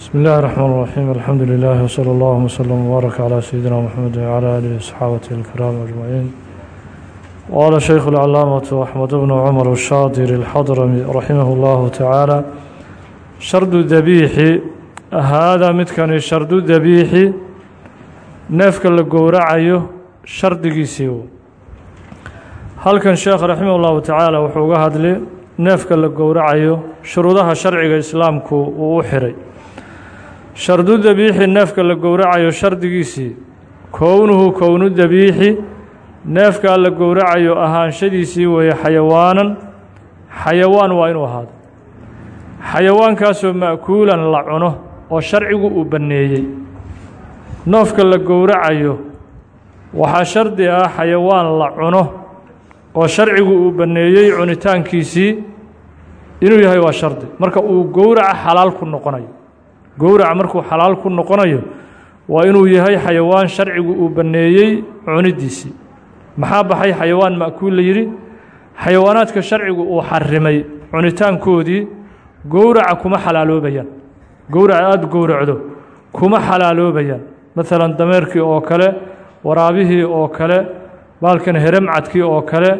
بسم الله الرحمن الرحيم الحمد لله وصلى الله وسلم وبارك على سيدنا محمد وعلى آله وصحابته الكرام أجمعين وقال شيخ العلامة أحمد بن عمر الشاطر الحضرمي رحمه الله تعالى شرد الذبيح هذا متكن شرد الذبيح neefka la gowracayo shardigiisiiu halkan sheekh raximah ullahu tacaala wuxuu uga hadli neefka la gowracayo shuruudaha sharciga islaamku uu u xiray shardu dabiixi neefka la gowracayo shardigiisii. Kownuhu kownu dabiixi neefkaa la gowracayo ahaanshadiisii weeye xayawaanan. Xayawaan waa inuu ahaado. Xayawaankaasoo ma'kuulan la cuno oo sharcigu uu banneeyey. Noofka la gowracayo waxaa shardi ah xayawaan la cuno oo sharcigu uu banneeyey cunitaankiisii. Inuu yahay waa shardi. Marka uu gowraca xalaal ku noqonayo gowraca markuu xalaal ku noqonayo waa inuu yahay xayawaan sharcigu uu banneeyey cunidiisii maxaa baxay xayawaan ma'kuul la yidhi? Xayawaanaadka sharcigu uu xarimay cunitaankoodii gowraca kuma xalaaloobayaan. Gowraca aada gowracdo kuma xalaaloobayaan. Maalan dameerkii oo kale waraabihii oo kale baalkan heremcadkii oo kale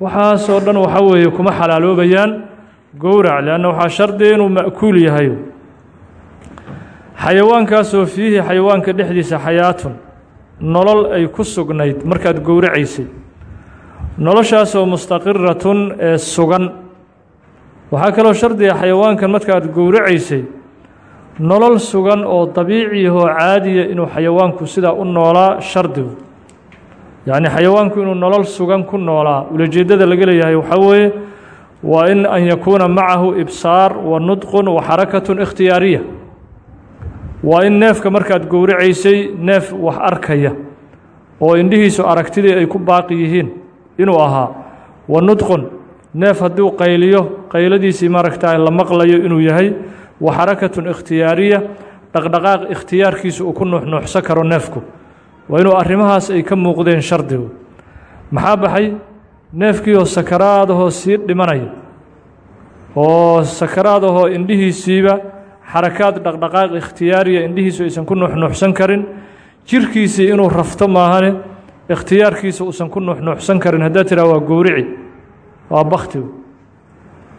waxaasoo dhan waxa weeye kuma xalaaloobayaan gowrac leanna waxaa shardiga inuu ma'kuul yahay xayawaankaasoo fiihi xayawaanka dhexdiisa xayaatun. Nolol ay ku sugnayd markaad gowracaysay. Noloshaasoo mustaqiratun ee sugan. Waxaa kaloo shardiga xayawaankan markaad gowracaysay nolol sugan oo dabiiciyahoo caadiya inuu xayawaanku sidaa u noolaa shardigu. Yacni xayawaanku inuu nolol sugan ku noolaa. Ulajeeddada laga leeyahay waxaa weeye waa in an yakuuna macahu ibsaar wa nudqun wa xarakatun ikhtiyaariya waa in neefka markaad gowracaysay neef wax arkaya oo indhihiisu aragtidii ay ku baaqi yihiin inuu ahaa wa nudqun. Neef hadduu qayliyo qayladiisii maaragtaa la maqlayo inuu yahay wa xarakatun ikhtiyaariya. Dhaqdhaqaaq ikhtiyaarkiisa uu ku nuuxnuuxsan karo neefku. Waa inuu arrimahaas ay ka muuqdeen shardigu. Maxaa baxay? Neefkiioo sakaraadahoo sii dhimanaya oo sakaraadahoo indhihiisiiba xarakaad dhaqdhaqaaq ikhtiyaariya indhihiisu aysan ku nuuxnuuxsan karin. Jirkiisii inuu rafto maahane ikhtiyaarkiisa uusan ku nuuxnuuxsan karin. Haddaad tidhaha waa gowrici waa baktigu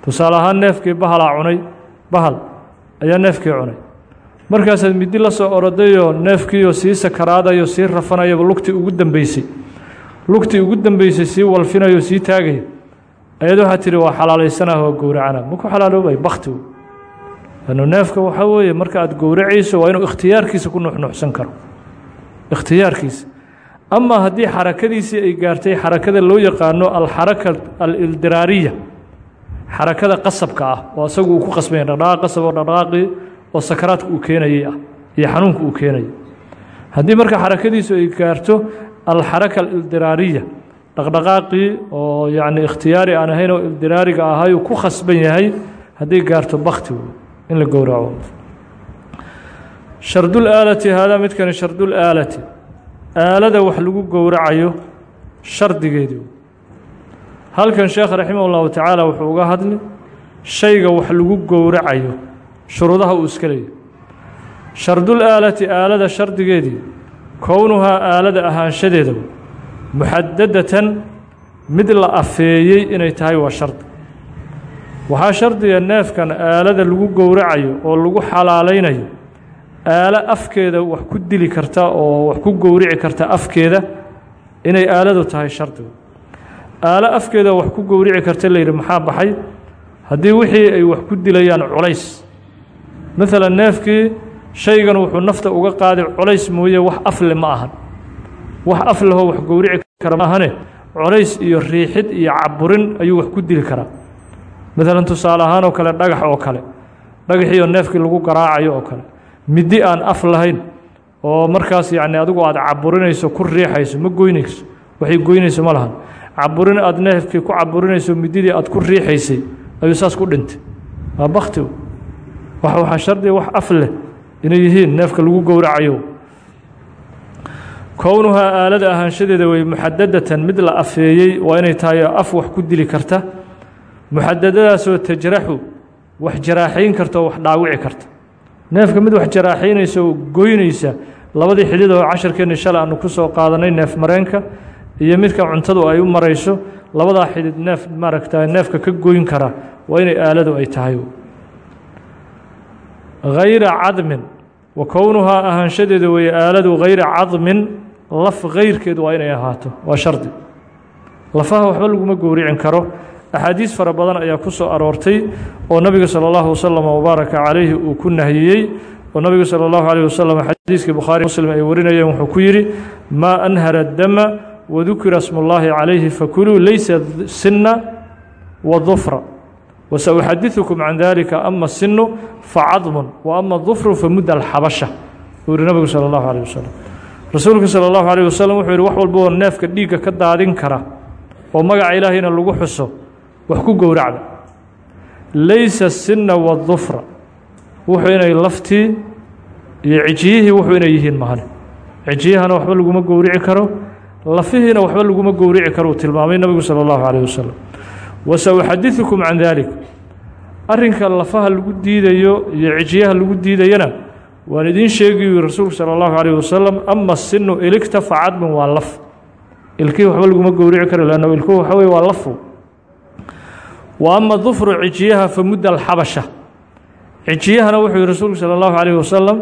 tusaale ahaan neefkii bahalaa cunay bahal ayaa neefkii cunay. Markaasaad midi la soo orodayoo neefkiioo sii sakaraadayo sii rafanayaba lugtii ugu dambeysay lugtii ugu dambeysay sii walfinayo sii taagaya ayad waxaa tihi waa xalaalaysanah waa gowracana. Ma ku xalaaloobay baktigu lanu neefka waxaa weeye marka aad gowracayso waa inuu ikhtiyaarkiisa ku nuuxnuuxsan karo. Ikhtiyaarkiisa. Amaa haddii xarakadiisii ay gaartay xarakada loo yaqaano alxaraka alildiraariya xarakada qasabka ah oo asagu uu ku qasbanya dhaqdhaqaaq qasab oo dhaqdhaqaaqii oo sakaraadka uu keenayay ah iyo xanuunka uu keenayay. Haddii marka xarakadiisu ay gaarto alxaraka alildiraariya dhaqdhaqaaqii oo yacni ikhtiyaari aan ahayn oo ildiraariga ahay uu ku khasban yahay hadday gaarto baktigu in la gowraco. Shardul aalati haadaa midkani shardul aalati. Aalada wax lagu gowracayo shardigeedii halkan sheekh raximah ullahu tacaala wuxuu uga hadli shayga wax lagu gowracayo shuruudaha uu iska leeyahy shardul aalati aalada shardigeedii kownuhaa aalada ahaanshadeeda muxadadatan mid la afeeyey inay tahay waa shardi waxaa shardiga neefkan aalada lagu gowracayo oo lagu xalaalaynayo aalo afkeeda wax ku dili karta oo wax ku gowrici karta afkeeda inay aaladu tahay shardigu aalo afkeeda wax ku gowrici karta la yidhi maxaa baxay? Haddii wixii ay wax ku dilayaan culays. Maalan neefkii shaygan wuxuu nafta uga qaaday culays mooye wax afle ma ahan. Wax af lehoo wax gowrici kara ma ahane. Culays iyo riixid iyo caburin ayuu wax ku dili karaa maalan tusaale ahaan oo kale dhagax oo kale. Dhagaxiioo neefkii lagu garaacayo oo kale. Middi aan af lahayn oo markaas yacni adigu aad caburinayso ku riixayso ma goynayso waxay goynayso ma lahan. Caburin aad neefkii ku caburinayso mididii aad ku riixaysay ayuu saas ku dhintay. Waa baktigu wax waxaa shardiga wax af leh inay yihiin neefka lagu gowracayo. Kownuhaa aalada ahaanshadeeda wey muxadadatan mid la afeeyey waa inay tahay af wax ku dili karta muxadadadaasoo tajraxu wax jaraaxayn karta oo wax dhaawici karta. Neefka mid wax jaraaxaynaysa oo goynaysa labadii xidid oo casharkeenni shalay aanu ku soo qaadanay neef mareenka iyo midka cuntadu ay u marayso labadaa xidid neef maaragta neefka ka goyn kara waa inay aaladu ay tahay. Hayra cadmin wa kownuhaa ahaanshadeeda weeye aaladu hayra cadmin laf kayrkeed waa inay ahaato waa shardi. Lafaha waxba laguma gowricin karo axaadiis fara badan ayaa ku soo aroortay oo nabiga salى اllahu waslama wbaaraka calayhi uu ku nahiyey oo nabigu salى اllahu alيh wasalam xadiiskii bukhaari muslim ay warinayeen wuxuu ku yidhi maa anhara dama wadukira smu اllahi calayhi fakuluu laysa sina wadufra wasauxadiثukum can dalika ama sinu facadmun wa ama dufru famudda alxabasha buu yihi nabigu salى اllahu alيh wasalam rasuulku salى اllahu alيh wasalam wuxuu yihi wax walba oo neefka dhiigga ka daadin kara oo magaca ilaahayna lagu xuso wax ku gowracda laysa sina wadufra wuxuu inay laftii iyo cijiyihii wuxuu inay yihiin mahane cijiyahana waxba laguma gowrici karo lafihiina waxba laguma gowrici karo uu tilmaamay nabigu salى اllahu alيh wasalam wasauxadiثukum can dalik arrinka lafaha lagu diidayo iyo cijiyaha lagu diidayana waan idiin sheegi yui rasuulku salى اllahu alيh wasalam ama sinu iligta facadmin waa laf ilkihii waxba laguma gowrici karo lanno ilkuhu waxa wey waa lafu wa ama dufru cijiyaha fa mudda alxabasha. Cijiyahana wuxuu yihi rasuulku sala allahu calayhi wasalam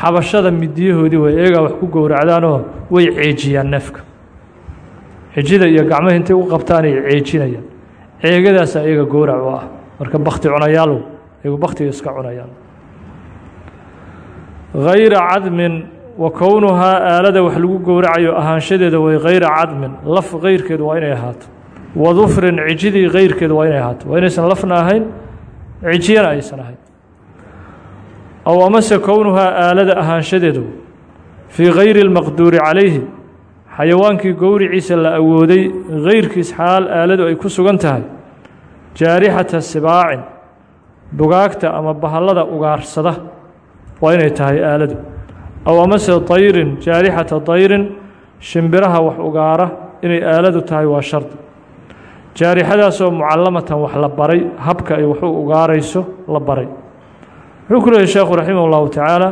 xabashada midiyahoodii way eegaa wax ku gowracdaanoo way ceejiyaan neefka. Cijida iyo gacmaha intay u qabtaanay ceejinayaan. Ceegadaasaa iyaga gowrac u ah. Marka bakhti cunayaalow iyagu baktiga iska cunayaan. Hayra cadmin wa kownuhaa aalada wax lagu gowracayo ahaanshadeeda way hayra cadmin. Laf kayrkeedu waa inay ahaato wa dufrin cijidii kayrkeed waa inay ahaato waa inaysan lafna ahayn cijiyana aysan ahayn. Aw amase kownuhaa aalada ahaanshadeedu fii gayri اlmaqduuri calayhi xayawaankii gowriciisa la awooday kayrkiis xaal aaladu ay ku sugan tahay jaarixata sibaacin bugaagta ama bahallada ugaarsada waa inay tahay aaladu. Aw amase dayrin jaarixata dayrin shimbiraha wax ugaara inay aaladu tahay waa shardi jaarixadaasoo mucallamatan wax la baray habka ay waxu ugaarayso la baray. Wuxuu ku leeyahy sheekhu raximah ullahu tacaala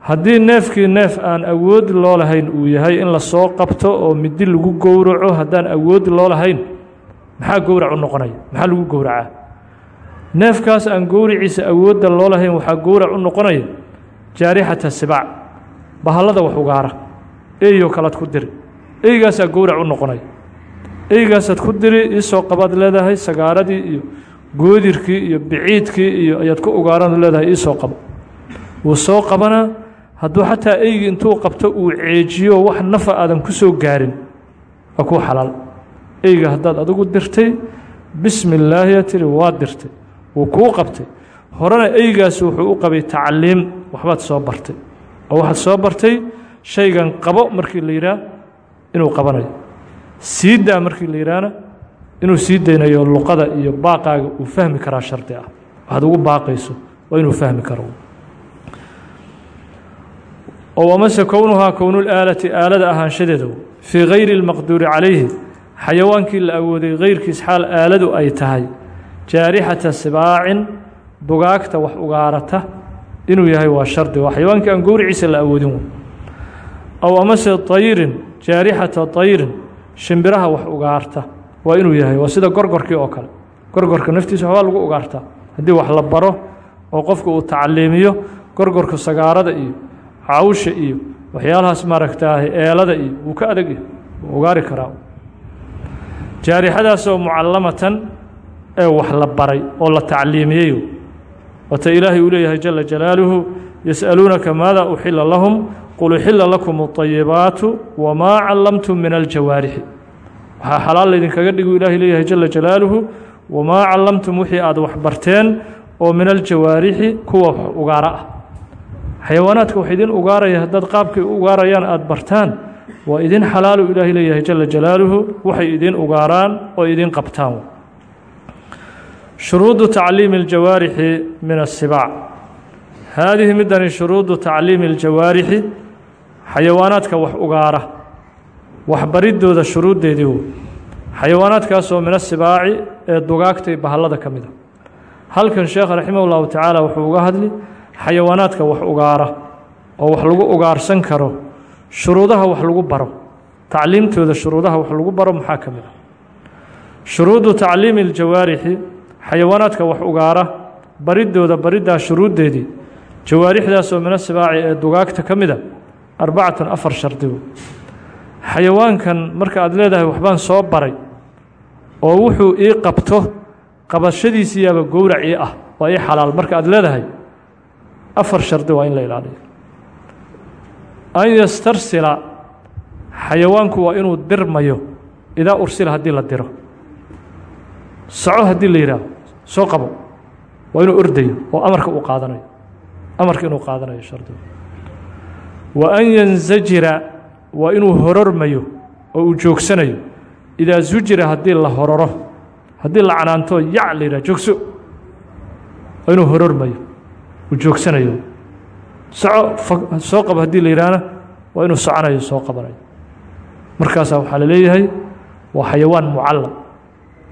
haddii neefkii neef aan awood loo lahayn uu yahay in la soo qabto oo midi lagu gowraco haddaan awood loo lahayn maxaa gowrac u noqonaya? Maxaa lagu gowracaa? Neefkaas aan gowriciisa awoodda loo lahayn waxaa gowrac u noqonaya jaarixata sibaac bahallada wax ugaara eeyo kalaad ku diri eygaasaa gowrac u noqonaya eygaasaad ku diri iisoo qabaad leedahay sagaaradii iyo goodirkii iyo biciidkii iyo ayaad ku ugaaran leedahay iisoo qabo. Wuu soo qabanaa hadduu xataa eygii intuu qabto uu ceejiyo wax nafa aadan ku soo gaarin. Waa kuu xalaal. Eyga haddaad adigu dirtay bismi illaahiya tiri waa dirtay. Wuu kuu qabtay. Horena eygaas wuxuu u qabay tacliim waxbaad soo bartay. Oo waxaad soo bartay shaygan qabo markii la yidhaah inuu qabanayo sii daa markii la yidhaahna inuu sii daynayo luqada iyo baaqaaga uu fahmi karaa shardi ah. Waxaad ugu baaqayso waa inuu fahmi karo. Oo amase kownuhaa kownulaalati aalada ahaanshadeeda fii gayri اlmaqduuri calayhi xayawaankii la awooday kayrkiis xaal aaladu ay tahay jaarixata sibaacin bugaagta wax ugaarata inuu yahay waa shardi waa xayawaankii aan gowriciisa la awoodin. Aw amase dayrin jaarixata dayrin shimbiraha wax ugaarta waa inuu yahay waa sida gorgorkii oo kale. Gorgorka naftiisa waxbaa lagu ugaartaa haddii wax la baro oo qofku uu tacliimiyo gorgorka sagaarada iyo cawsha iyo waxyaalahaas maaragtaahay eelada iyo wuu ka adag yahay wuu ugaari karaa. Jaarixadaasoo mucallamatan ee wax la baray oo la tacliimiyey. Wata ilaahay uu leeyahay jala jalaaluhu yas'aluunaka maada uxila lahum qul uxila lakum اطayibaatu wmaa callamtum min aljawaarixi waxaa xalaal laydinkaga dhigu ilaahay leeyahay jala jalaaluhu wamaa callamtum wixii aad wax barteen oo min aljawaarixi kuwa ugaara ah xayawaanaadka wax idin ugaaraya haddaad qaabkay u ugaarayaan aada bartaan waa idin xalaalu ilaahay leeyahay jala jalaaluhu waxay idin ugaaraan oo idin qabtaan shuruudu tacliimi aljawaarixi min asibaac haadihi midani shuruudu tacliimi aljawaarixi xayawaanaadka wax ugaara waxbaridooda shuruuddeedii xayawaanaadkaasoo min asibaaci ee dugaagtay bahallada ka mida halkan sheekh raximah ullahu tacaala wuxuu uga hadli xayawaanaadka wax ugaara oo wax lagu ugaarsan karo shuruudaha wax lagu baro tacliimtooda shuruudaha wax lagu baro maxaa ka mid ah shuruudu tacliimi aljawaarixi xayawaanaadka wax ugaara baridooda bariddaa shuruuddeedii jawaarixdaasoo mina sibaaci ee dugaagta ka mida arbacatan afar shardigo xayawaankan marka aad leedahay waxbaan soo baray oo wuxuu ii qabto qabashadiisiiyaaba gowrac ii ah waa ii xalaal. Marka aad leedahay afar shardi waa in la ilaaliyo. An yastarsila xayawaanku waa inuu dirmayo idaa ursila haddii la diro. Soco haddii la yidhaaho soo qabo. Waa inuu ordayo oo amarka uu qaadanayo. Amarka inuu qaadanayo shardigu wa an yansajira waa inuu horormayo oo uu joogsanayo. Idaa zujira haddii la hororo haddii la canaanto yac la yidhaha joogso. Waa inuu horormayo uu joogsanayo. Soco soo qabo haddii la yidhaahna waa inuu soconayo soo qabanayo. Markaasaa waxaa la leeyahay waa xayawaan mucallam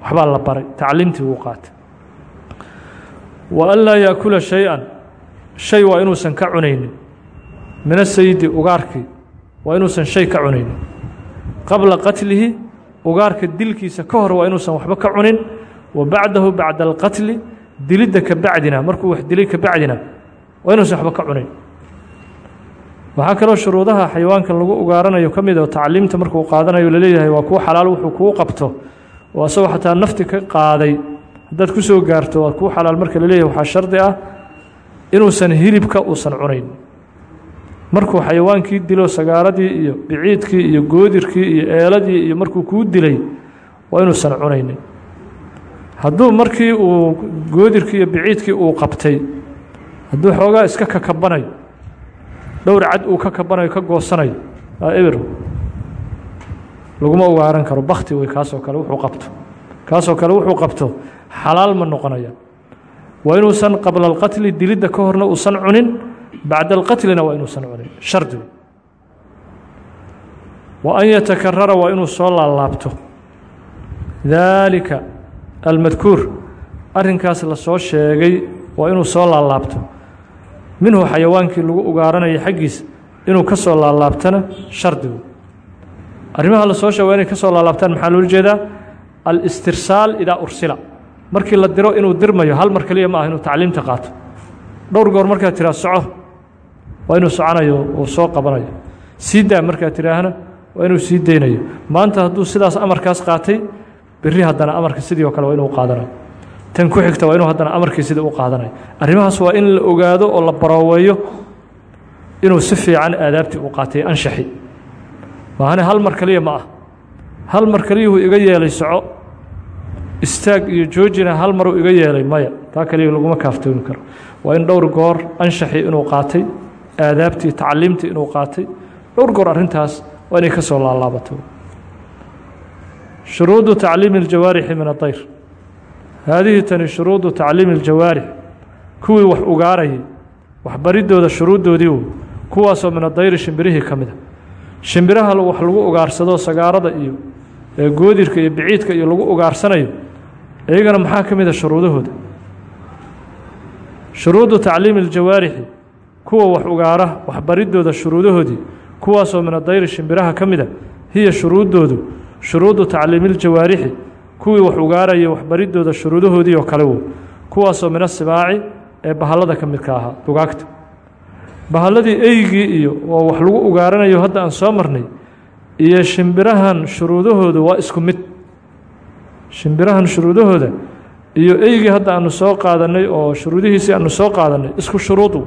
waxbaa la baray tacliimtii uu qaatay. Wa an laa yaakula shay-an shay waa ka cunaynin min asayidi ugaarkii waa inuusan shay ka cunaynin qabla qatlihi ugaarka dilkiisa ka hor waa inuusan waxba ka cunin. Wa bacdahu bacda alqatli dilidda ka bacdina markuu wax dilay ka bacdina waa inuusan waxba ka cunayn waxaa kaloo shuruudaha xayawaankan lagu ugaaranayo ka mid oo tacliimta markuu qaadanayo la leeyahay waa kuu xalaal wuxuu kuu qabto. Oo asagoo xataa nafti ka qaaday. Haddaad ku soo gaarto waa kuu xalaal marka la leeyahay waxaa shardi ah inuusan hilibka uusan cunayn markuu xayawaankii dilo sagaaradii iyo biciidkii iyo goodirkii iyo eeladii iyo markuu kuu dilay waa inuusan cunaynin hadduu markii uu goodirkii iyo biciidkii uu qabtay hadduu xoogaa iska kakabanayo dhowr cad uu ka kabanayo ka goosanayo waa eber laguma ugaaran karo. Bakti wey kaasoo kale wuxuu qabto. Kaasoo kale wuxuu qabto xalaal ma noqonaya. Waa inuusan qabla alqatli dilidda ka horna uusan cunin bacda alqatlina waa inuusan cunin shardi wa an yatakarara waa inuu soo laalaabto daalika almadkuur arrinkaas la soo sheegay waa inuu soo laalaabto minhu xayawaankii lagu ugaaranaya xaggiisa inuu ka soo laalaabtana shardigu arrimaha la soo sheega waa inay ka soo laalaabtaan maxaa loola jeedaa alistirsaal idaa ursila markii la diro inuu dirmayo hal mar keliya ma ah inuu tacliimta qaato dhowr goor markaad tiraa soco waa inuu soconayo uu soo qabanayo. Sii daa markaad tiraahna waa inuu sii daynayo. Maanta hadduu sidaas amarkaas qaatay berri haddana amarka sidii oo kale waa inuu qaadanayo tan ku xigta waa inuu haddana amarkii sidii u qaadanayo arrimahaas waa in la ogaado oo la barooweeyo inuu si fiican aadaabtii u qaatay anshaxi. Maahane hal mar keliya ma ah. Hal mar keliyuhu iga yeelay soco. Istaag iyo joojina hal maruu iga yeelay maya. Taa kaliya laguma kaaftoomi karo. Waa in dhowr goor anshaxii inuu qaatay aadaabtii tacliimtii inuu qaatay dhowr goor arrintaas waa inay ka soo laalaabato shuruudu tacliimi اljawaarixi min adayr haadihi tani shuruudu tacliimi اljawaarix kuwii wax ugaarayay waxbaridooda shuruuddoodii kuwaasoo min adayri shimbirihii ka mida shimbiraha wax lagu ugaarsado sagaarada iyo goodirka iyo biciidka iyo lagu ugaarsanayo iyagana maxaa ka mida shuruudahooda shuruudu tacliimi اljawaarixi kuwa wax ugaara waxbaridooda shuruudahoodii kuwaasoo min adayri shimbiraha ka mida hiya shuruuddoodu shuruudu tacliimi اljawaarixi kuwii wax ugaaraya waxbaridooda shuruudahoodii oo kale wo kuwaasoo min asibaaci ee bahallada ka midka ahaa dugaagta bahalladii eygii iyo oo wax lagu ugaaranayo hadda aan soo marnay iyo shimbirahan shuruudahoodu waa isku mid. Shimbirahan shuruudahooda iyo eygii hadda aanu soo qaadannay oo shuruudihiisii aanu soo qaadannay isku shuruudu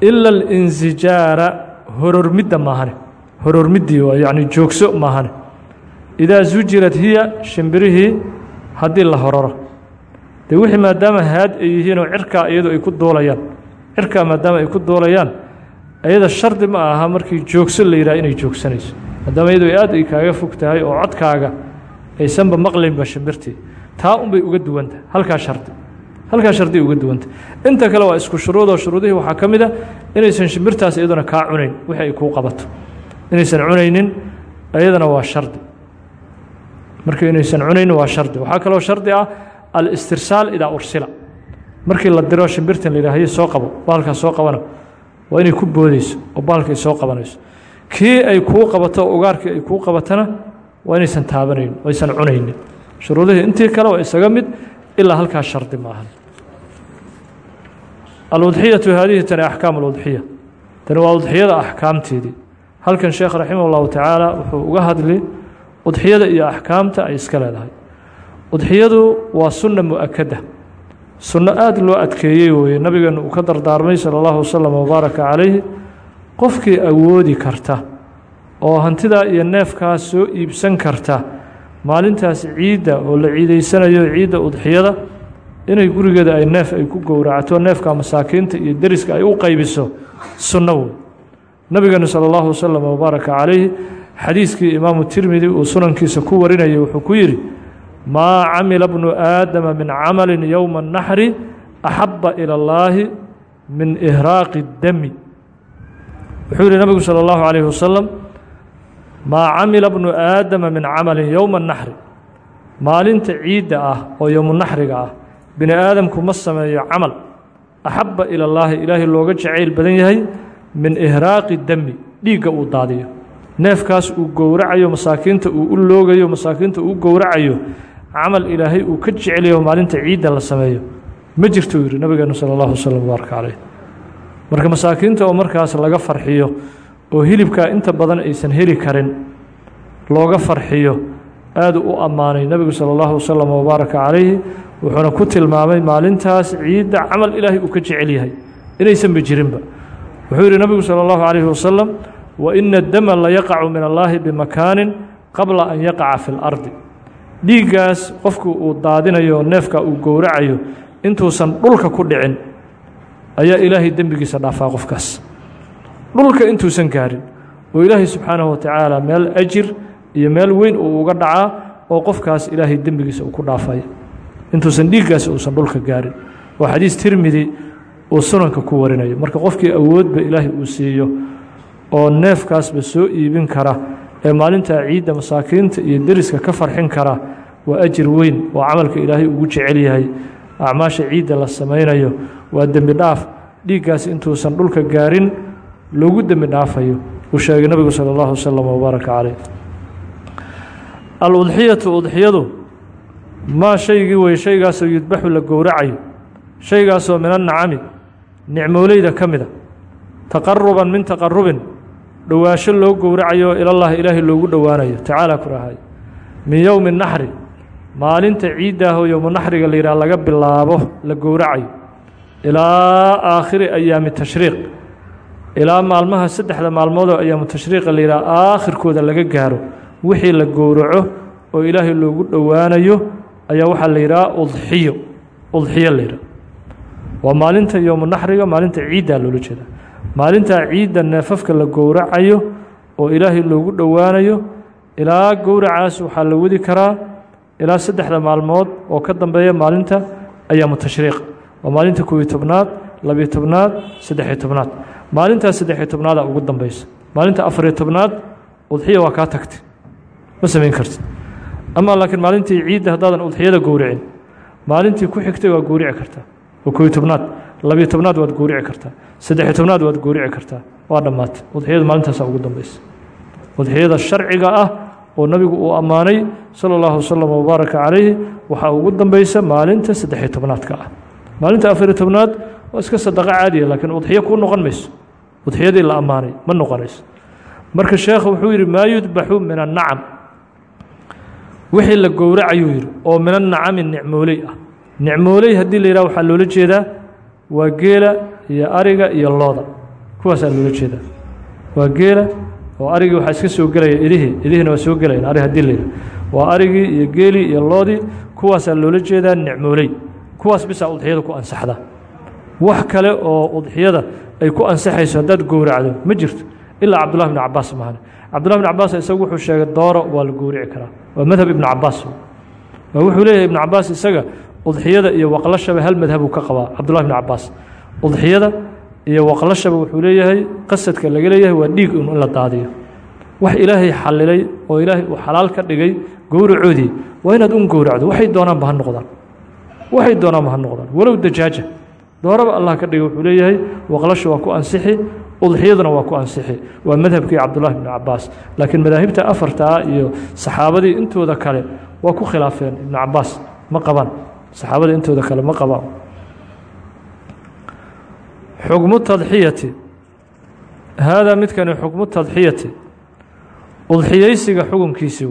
ila alinsijaara horormidda maahane horormiddii waa yacni joogso maahane idaa sujirad hiya shimbirihii haddii la hororo. Dee wixii maadaama haad ay yihiinoo cirkaa iyadu ay ku duulayaan cirkaa maadaama ay ku duulayaan ayada shardi ma aha markii joogso la yidhaha inay joogsanayso. Maadaama iyadu ay aad ay kaaga fog tahay oo codkaaga aysanba maqlaynba shimbirtii. Taa unbay uga duwantahay halkaa shardi halkaa shardi uga duwantah inta kale waa isku shuruudoo shuruudihii waxaa ka mid a inaysan shimbirtaas iyaduna kaa cunayn wixii ay kuu qabato. Inaysan cunaynin iyadana waa shardi. Marka inaysan cunaynin waa shardi. Waxaa kaloo shardi ah alistirsaal idaa ursila. Markii la diro shimbirtan la yidhaha haye soo qabo. Bahalkaas soo qabana. Waa inay ku boodeyso oo bahalka ay soo qabanayso. Kii ay kuu qabato o ugaarkii ay kuu qabatana waa inaysan taabanayn oo aysan cunaynin. Shuruudihii intii kale waa isaga mid ilaa halkaas shardi ma ahan aludxiyatu haadihi tani axkaam aludxiya tani waa udxiyada axkaamteedii halkan sheekh raximah ullahu tacaala wuxuu uga hadli udxiyada iyo axkaamta ay iska leedahay. Udxiyadu waa sunna mu'akada sunno aada loo adkeeyey weye nabigeenu uu ka dardaarmay sala allahu wasalam wabaaraka calayhi qofkii awoodi karta oo hantidaa iyo neefkaas soo iibsan karta maalintaas ciidda oo la ciideysanayo ciidda udxiyada inay gurigeeda ay neef ay ku gowracato neefka masaakiinta iyo deriska ay u qaybiso sunno wey nabigeenu sala allahu wasalam wabaaraka calayh xadiiskii imaamu tirmidi uu sunankiisa ku warinayay wuxuu ku yidhi maa camila bnu aadama min camalin yowma annaxri axabba ila allaahi min ihraaqi dami. Wuxuu yidhi nabigu sala allahu calayhi wasalam maa camila bnu aadama min camalin yowma annaxri maalinta ciidda ah oo yowmunaxriga ah bini aadamku ma sameeyo camal. Axaba ilى اllaahi ilaahay looga jacayl badan yahay min ihraaqi dami dhiigga uu daadiyo. Neefkaas uu gowracayo masaakiinta uu u loogayo masaakiinta uu gowracayo camal ilaahay uu ka jecelayo maalinta ciidda la sameeyo. Ma jirto uu yihi nabigeenu sala allahu wasalam mubaaraka caleyh marka masaakiinta oo markaas laga farxiyo oo hilibkaa inta badan aysan heli karin looga farxiyo aada u ammaanay nebigu sala allahu wasalam wabaaraka calayhi wuxuuna ku tilmaamay maalintaas ciidda camal ilaahay uu ka jecel yahay inaysanba jirinba wuxuu yihi nabigu salى اllahu عalayhi wasalam waina dama layaqacu min allaahi bimakaanin qabla an yaqaca fi اlardi dhiiggaas qofku uu daadinayo neefka uu gowracayo intuusan dhulka ku dhicin ayaa ilaahay dembigiisa dhaafaa qofkaas dhulka intuusan gaarin oo ilaahay subxaanahu watacaala meel ajir iyo meel weyn uu uga dhacaa oo qofkaas ilaahay dembigiisa uu ku dhaafay intuusan dhiiggaas uusan dhulka gaarin. Oo xadiis tirmidi uu sunanka ku warinayo. Marka qofkii awoodba ilaahay uu siiyo oo neefkaasba soo iibin kara ee maalintaa ciidda masaakiinta iyo deriska ka farxin kara waa ajir weyn oo camalka ilaahay ugu jecel yahay. Acmaasha ciidda la samaynayo waa dembi dhaaf. Dhiiggaas intuusan dhulka gaarin loogu dembi dhaafayo uu sheegay nabigu sala allahu wasalam wabaaraka caleyh aludxiyatu udxiyadu maa shaygii wey shaygaasoo yudbaxu la gowracayo shaygaasoo min annacami nicmooleyda ka mida taqaruban min taqarubin dhowaasho loo gowracayo ilallahi ilaahay loogu dhowaanayo tacaala ku rahay min yowmi naxri maalinta ciiddaahoo yowmu naxriga la yidhaha laga bilaabo la gowracayo. Ilaa aakhiri ayaami tashriiq ilaa maalmaha saddexda maalmoodoo ayaamu tashriiqa la yidhaha aakhirkooda laga gaaro wixii la gowraco oo ilaahay loogu dhowaanayo ayaa waxaa la yidhaha udxiyo udxiyo la yidhaha. Waa maalinta yowmu naxriga maalinta ciiddaa loola jeeda maalintaa ciidda neefafka la gowracayo oo ilaahay loogu dhowaanayo ilaa gowracaas waxaa la wadi karaa ilaa saddexda maalmood oo ka dambeeya maalinta ayaamu tashriiq. Waa maalinta kobiyo tobnaad labiyo tobnaad saddexiyo tobnaad. Maalintaas saddexiyo tobnaada ugu dambeysa maalinta afariyo tobnaad udxiya waa kaa tagtay. Ma samayn kartid ama laakiin maalintii ciidda haddaadan udxiyada gowricin maalintii ku xigtay waa gowrici kartaa waa kobiyo tobnaad labiyo tobnaad waad gowrici kartaa saddexiyo tobnaad waad gowrici kartaa waa dhammaatay udxiyadu maalintaasa ugu dambeysa udxiyada sharciga ah oo nabigu uu ammaanay salى اllahu wasalam wbaaraka calayhi waxaa ugu dambeysa maalinta saddexiyo tobnaadka ah. Maalinta afariyo tobnaad waa iska sadaqo caadiya laakiin udxiyo kuu noqon mayso. Udxiyadii la ammaanay ma noqonayso. Marka sheekhu wuxuu yidhi maa yudbaxu min annacam wixii la gowracayuu yidhi oo min annacami nicmooley ah. Nicmooley haddii la yidhah waxaa loola jeedaa waa geela iyo ariga iyo looda. Kuwaasaa loola jeedaa. Waa geela oo arigii waxaa iska soo gelaya idihii idihiina waa soo gelayan ari haddii la yidhah waa arigii iyo geelii iyo loodii kuwaasaa loola jeedaa nicmooley. Kuwaas bisaa udxiyada ku ansaxda. Wax kale oo udxiyada ay ku ansaxayso haddaad gowracdo ma jirto. Ilaa cabdullahi bn cabaas mahane cabdullahi bn cabaas isagu wuxuu sheegay dooro waa la gowrici karaa waa madhab ibnu cabaas. Wuxuu leeyahay ibnu cabaas isaga udxiyada iyo waqlashaba hal madhabuu ka qabaa cabdullahi bn cabaas. Udxiyada iyo waqlashaba wuxuu leeyahay qasadka laga leeyahay waa dhiig in la daadiyo. Wax ilaahay xalilay oo ilaahay uu xalaal ka dhigay gowracoodii waa inaad un gowracdo. Waxay doonaanba ha noqdaan. Waxay doonaanma ha noqdaan. Walow dajaaja. Dooraba allah ka dhiga wuxuu leeyahay waqlashu waa ku ansixi udxiyaduna waa ku ansixi. Waa madhabkii cabdullahi bnu cabaas laakiin madaahibta afartaa iyo saxaabadii intooda kale waa ku khilaafeen ibnu cabaas ma qabaan. Saxaabadii intooda kale ma qabaan. Xukmu tadxiyati. Haadaa midkani xukmu tadxiyati. Udxiyeysiga xukunkiisii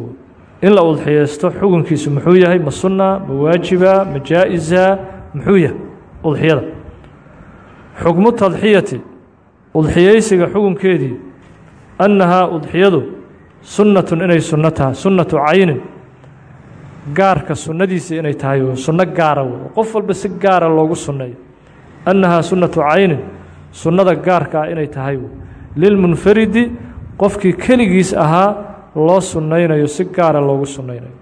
in la udxiyeysto xukunkiisu muxuu yahay? Ma sunna ma waajiba ma jaa-isa muxuu yahay? Udxiyada. Xukmu tadxiyati udxiyeysiga xukunkeedii annahaa udxiyadu sunnatun inay sunno tahay sunnatu caynin gaarka sunnadiisa inay tahay oo sunno gaara wey qof walba si gaara loogu sunneeyo. Annahaa sunnatu caynin sunnada gaarka ah inay tahay lilmunfaridi qofkii keligiis ahaa loo sunnaynayo si gaara loogu sunnaynayo.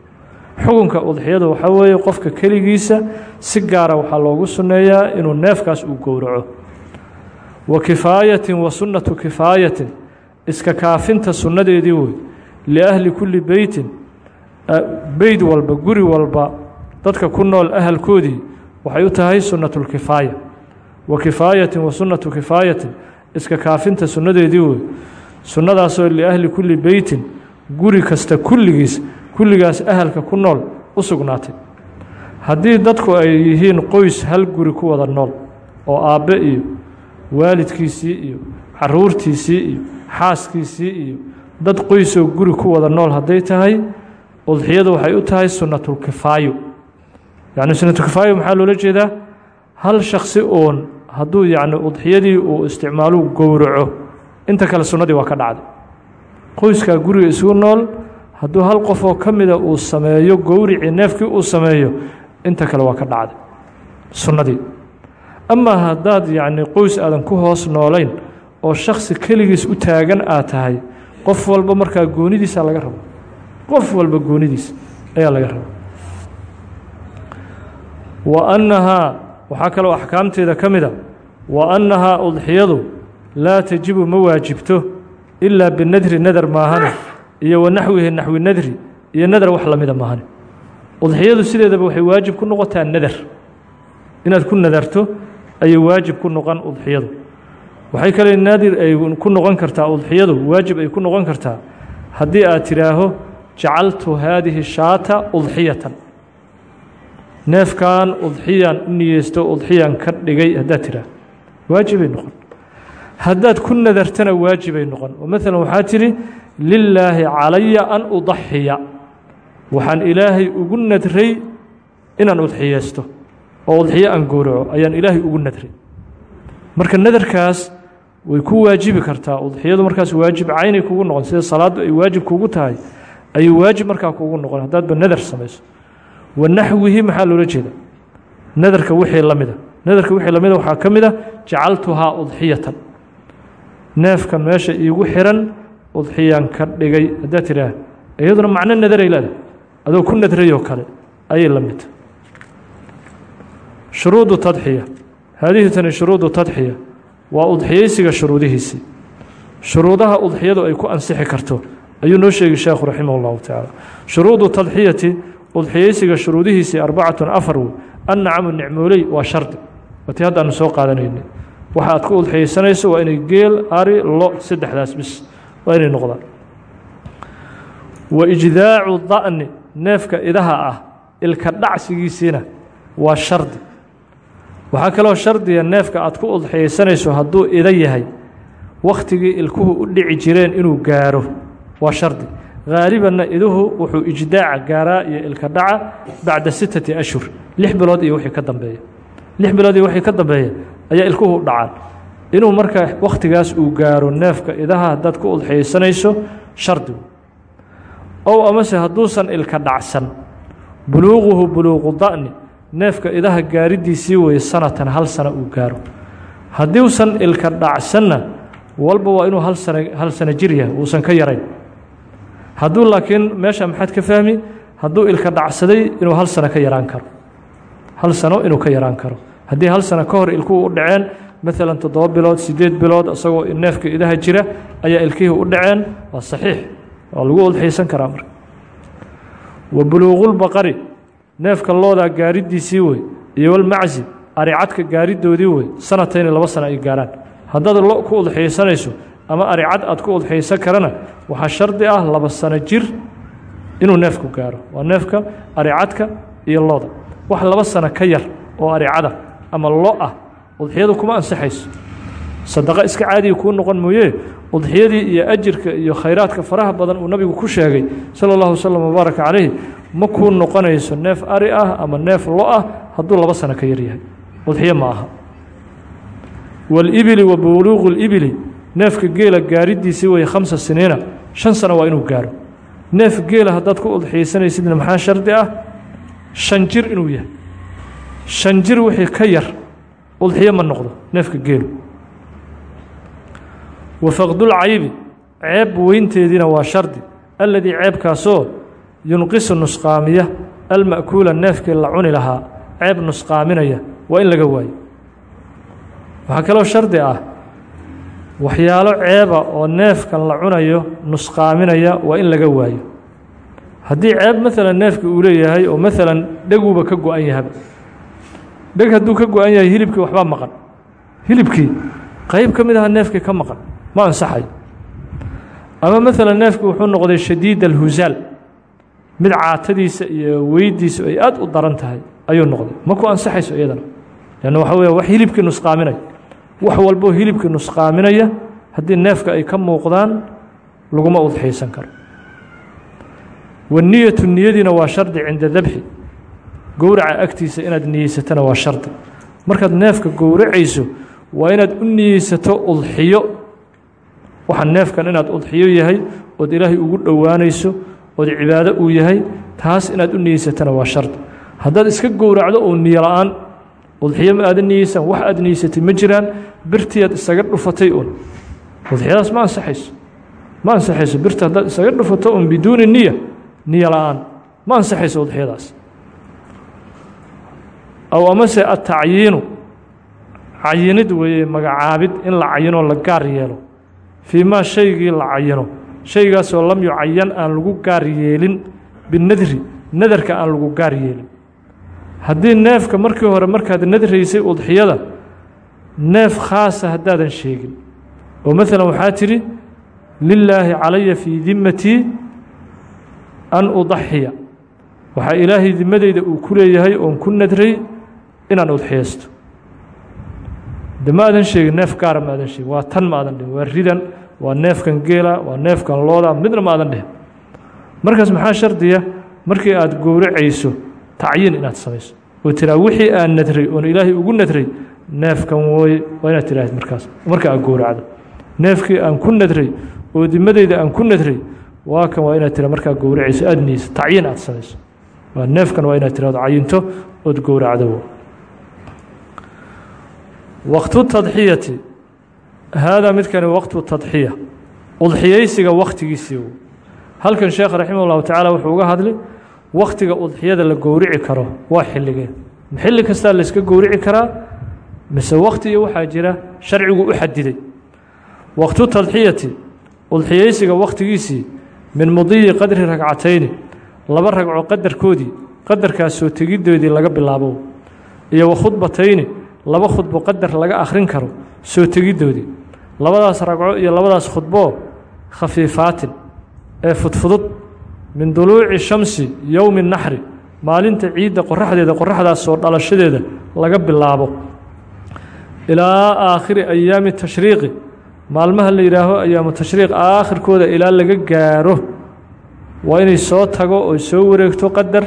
Xukunka udxiyada waxaa weeye qofka keligiisa si gaara waxaa loogu sunneeyaa inuu neefkaas uu gowraco wa kifaayatin wa sunnatu kifaayatin. Iska kaafinta sunnadeedii wey liahli kulli beytin beyd walba guri walba dadka ku nool ahalkoodii waxay u tahay sunnatulkifaaya wa kifaayatin wa sunnatu kifaayatin. Iska kaafinta sunnadeedii wey sunnadaasoo liahli kulli beytin guri kasta kulligiis kulligaas ahalka ku nool u sugnaatay haddii dadku ay yihiin qoys hal guri ku wada nool oo aabbe iyo waalidkiisii iyo caruurtiisii iyo xaaskiisii iyo dad qoysoo guri ku wada nool hadday tahay udxiyadu waxay u tahay sunnatulkifaayo yacni sunnatulkifaayo maxaa loola jeedaa? Hal shaksi uun hadduu yacni udxiyadii uu isticmaaluu gowraco. Inta kale sunnadii waa ka dhacday. Qoyskaa guriga isugu nool hadduu hal qofoo ka mida uu sameeyo gowricii neefkii uu sameeyo inta kale waa ka dhacday. Sunnadii amaa haddaad yacni qoys aadan ku hoos noolayn oo shaksi keligiis u taagan aad tahay qof walba markaa goonidiisa laga rabo. Qof walba goonidiis ayaa laga raba wa annahaa waxaa kaloo axkaamteeda ka mida wa annahaa udxiyadu laa tajibu ma waajibto ilaa binadri nadar maahane iyo wa naxwihi naxwi nadri iyo nadar wax lamida maahane. Udxiyadu sideedaba waxay waajib ku noqotaa nadar. Inaad ku nadarto ayay waajib ku noqon udxiyadu. Waxay kale naadir ay ku noqon kartaa udxiyadu waajib ay ku noqon kartaa. Haddii aad tidhaaho jacaltu haadihi shaata udxiyatan. Neefkan udxiyaan u niyeysto udxiyaan ka dhigay haddaad tidhaah waajibay noqon. Haddaad ku nadartana waajibay noqon. Oo maalan waxaa tidhi lilaahi calaya an udaxiya waxaan ilaahay ugu nadray inaan udxiyeysto oo udxiyo aan gowraco ayaan ilaahay ugu nadray marka nadarkaas way ku waajibi kartaa udxiyadu markaas waajib caynay kugu noqon sida salaaddu ay waajib kugu tahay ayuu waajib markaa kugu noqon haddaadba nadar samayso. Wa naxwihi maxaa loola jeeda nadarka wixii la mida. Nadarka wixii lamida waxaa ka mid a jacaltuhaa udxiyatan neefkan meesha iigu xiran udxiyaan ka dhigay haddaad tidhaah iyaduna macno nadaray leedahay adoo ku nadrayoo kale ayay la midta shuruudu tadxiya. Haadihi tani shuruudu tadxiya. Waa udxiyeysiga shuruudihiisii shuruudaha udxiyadu ay ku ansixi karto ayuu noo sheegi sheekhu raximah اllahu tacaala. Shuruudu tadxiyati udxiyeysiga shuruudihiisii arbacatun afar wey annacamu nicmooley waa shardi. Watii hadda soo qaadanaynay waxa aad ku udxiyeysanayso waa inay geel ari lo saddexdaas bis. Waa inay noqdaan. Wa ijdaacu da'ni neefka idaha ah ilka dhacsigiisiina waa shardi waxaa kaloo shardiga neefka aad ku udxiyeysanayso hadduu ida yahay wakhtigii ilkuhu u dhici jireen inuu gaaro. Waa shardi. Haalibanna iduhu wuxuu ijdaaca gaaraa iyo ilka dhaca bacda sittati ashhur. Lix bilood iyo wixii ka dambeeya. Lix bilood iyo wixii ka dambeeya ayaa ilkuhu u dhacaan. Inuu marka wakhtigaas uu gaaro neefka idaha haddaad ku udxiyeysanayso shardigu ow amase hadduusan ilka dhacsan. Buluuquhu buluuqu da'ni neefka idaha gaaridiisii weye sanatan hal sana uu gaaro. Haddiusan ilka dhacsanna walba waa inuu hal sana hal sano jir yahay uusan ka yarayn. Hadduu laakiin meesha maxaad ka fahmi hadduu ilka dhacsaday inuu hal sano ka yaraan karo. Hal sano inuu ka yaraan karo. Haddii hal sano ka hor ilkuhu u dhaceen maalan toddoba bilood siddeed bilood isagoo neefka idaha jira ayaa ilkihii u dhaceen waa saxiix. Waa lagu udxiyeysan karaa marka. Wa buluuqulbaqari neefka loodaa gaaridiisii wey iyo walmacsi aricadka gaaridoodii wey sanatayni laba sana ay gaaraan. Haddaad lo ku udxiyeysanayso ama aricad aad ku udxiyeysan karana waxaa shardi ah laba sano jir inuu neefku gaaro. Waa neefka aricadka iyo looda. Wax laba sano ka yar oo aricada ama lo ah udxiyadu kuma ansaxayso. Sadaqo iska caadiga kuu noqon mooye udxiyadii iyo ajirka iyo khayraadka faraha badan uu nabigu ku sheegay sala allahu wasalam wabaaraka calayh ma kuu noqonayso neef ari ah ama neef lo ah hadduu laba sano ka yaryahay. Udxiyo ma aha. Walibili wa buluuqu libili neefka geela gaaridiisii wey khamsa siniina shan sano waa inuu gaaro. Neef geela haddaad ku udxiyeysanaysidna maxaa shardi ah? Shan jir inuu yahay. Shan jir wixii ka yar udxiyo ma noqdo neefka geelu. Wa faqdulcaybi ceeb weynteediina waa shardi. Alladii ceebkaasoo yunqisu nusqaamiya alma'kuula neefkii la cuni lahaa ceeb nusqaaminaya waa in laga waayo. Waxaa kaloo shardi ah waxyaalo ceeba oo neefkan la cunayo nusqaaminaya waa in laga waayo. Haddii ceeb maalan neefki uu leeyahay oo maalan dheguuba ka go-an yahaba dheg hadduu ka go-an yahay hilibkii waxbaa maqan. Hilibkii qayb ka mid aha neefkii ka maqan ma ansaxayo ama maalan neefkii wuxuu noqday shadiid alhusaal mid caatadiisa iyo weydiisu ay aad u daran tahay ayuu noqday. Ma ku ansaxayso iyadana? Lanna waxa weya wax hilibkii nusqaaminaya wax walboo hilibkii nusqaaminaya haddii neefka ay ka muuqdaan laguma udxiyeysan karo. Waniyatu niyadiina waa shardi cinda dabxi gowraca agtiisa inaad niyeysatana waa shardi. Markaad neefka gowracayso waa inaad u niyeysato udxiyo. Waxa neefkan inaad udxiyo yahay ood ilaahay ugu dhowaanayso ood cibaado uu yahay taas inaad u niyeysatana waa shardi haddaad iska gowracdo oo niyo la'aan udxiyo ma aadan niyeysaan wax aad niyeysatay ma jiraan birtiyaad isaga dhufatay un udxiyadaas ma ansaxayso. Ma ansaxayso birta haddaad isaga dhufato un biduuni niya niyo la'aan. Ma ansaxayso udxiyadaas. Aw amase atacyiinu cayinid weeye magacaabid in la cayinoo la gaar yeelo. Fii maa shaygii la cayino shaygaasoo lam yucayan aan lagu gaar yeelin binadri nadarka aan lagu gaar yeelin. Haddii neefka markii hore markaad nadraysay udxiyada neef khaasa haddaadan sheegin. Oo maalan waxaa tidhi lilaahi calaya fii dimatii an udaxiya waxaa ilaahay dimadeyda uu ku leeyahay oon ku nadray inaan udxiyaysto. De ma aadan sheegin neef gaara ma aadan sheegin waa tan ma aadan dhihin waa ridan waa neefkan geela waa neefkan looda midna ma aadan dhihin markaas maxaa shardiya? Markii aad gowracayso tacyiin inaad samayso. Oo tiraa wixii aan nadray oon ilaahay ugu nadray neefkan wooye. Waa inaad tiraahid markaas marka aad gowracdo. Neefkii aan ku nadray oo dimadeyda aan ku nadray waa kan waa inaad tira markaa gowracayso aad niyeyso tacyiin aad samayso. Waa neefkan waa inaad tirahdo cayinto ood gowracdo. Waqtu tadxiyati haadaa midkani waqtu tadxiya udxiyeysiga wakhtigiisii halkan sheekh raximah ullahu tacaala wuxuu uga hadlay wakhtiga udxiyada la gowrici karo waa xilligee xilli kastaa la iska gowrici karaa mise wakhti iyo waxaa jira sharcigu u xadiday waqtu tadxiyati udxiyeysiga wakhtigiisii min mudiyi qadri ragcatayni laba ragco qadarkoodii qadarkaas soo tegiddoodii laga bilaabo iyo wa khudbatayni laba khudbo qadar laga akhrin karo soo tegiddoodii labadaas ragco iyo labadaas khudboo khafiifaatin ee fudfudud min duluuci shamsi yowmi naxri maalinta ciidda qoraxdeeda qoraxdaas soo dhalashadeeda laga bilaabo. Ilaa aakhiri ayaami tashriiqi maalmaha la yidhaaho ayaamu tashriiq aakhirkooda ilaa laga gaaro. Waa inay soo tago oo soo wareegto qadar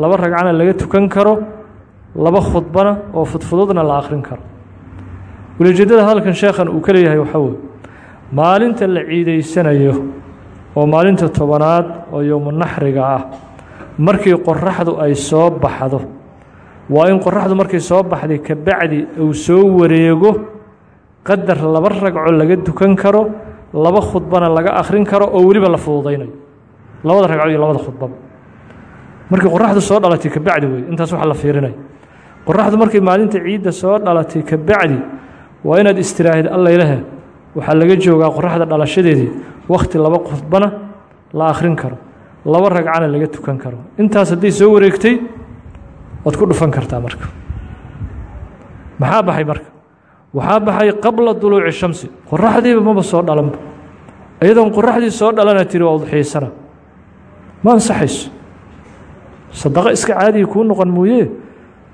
laba ragcana laga tukan karo laba khudbana oo fudfududna la akhrin karo ulijeedada hadalkan sheekhan uu ka leeyahay waxaa weye maalinta la ciidaysanayo oo maalinta tobanaad oo yowmu naxriga ah markii qoraxdu ay soo baxdo waa in qoraxdu markay soo baxday kabacdi uu soo wareego qadar laba ragco laga dukan karo laba khudbana laga akhrin karo oo weliba la fududaynayo labada ragco iyo labada khudbaba. Markii qoraxdu soo dhalatay kabacdi wey intaas waxa la fiirinayo qoraxdu markay maalinta ciidda soo dhalatay kabacdi waa inaad istiraahid allailahe waxaa laga joogaa qoraxda dhalashadeedii. Wakhti laba khudbana la akhrin karo. Laba ragcana laga tukan karo. Intaas hadday soo wareegtay waad ku dhufan kartaa marka. Maxaa baxay marka? Waxaa baxay qabla duluuci shamsi. Qoraxdiiba maba soo dhalanba iyadoon qoraxdii soo dhalana tiri waa udxiisana. Ma ansaxayso. Sadaqo iska caadiya kuu noqon mooye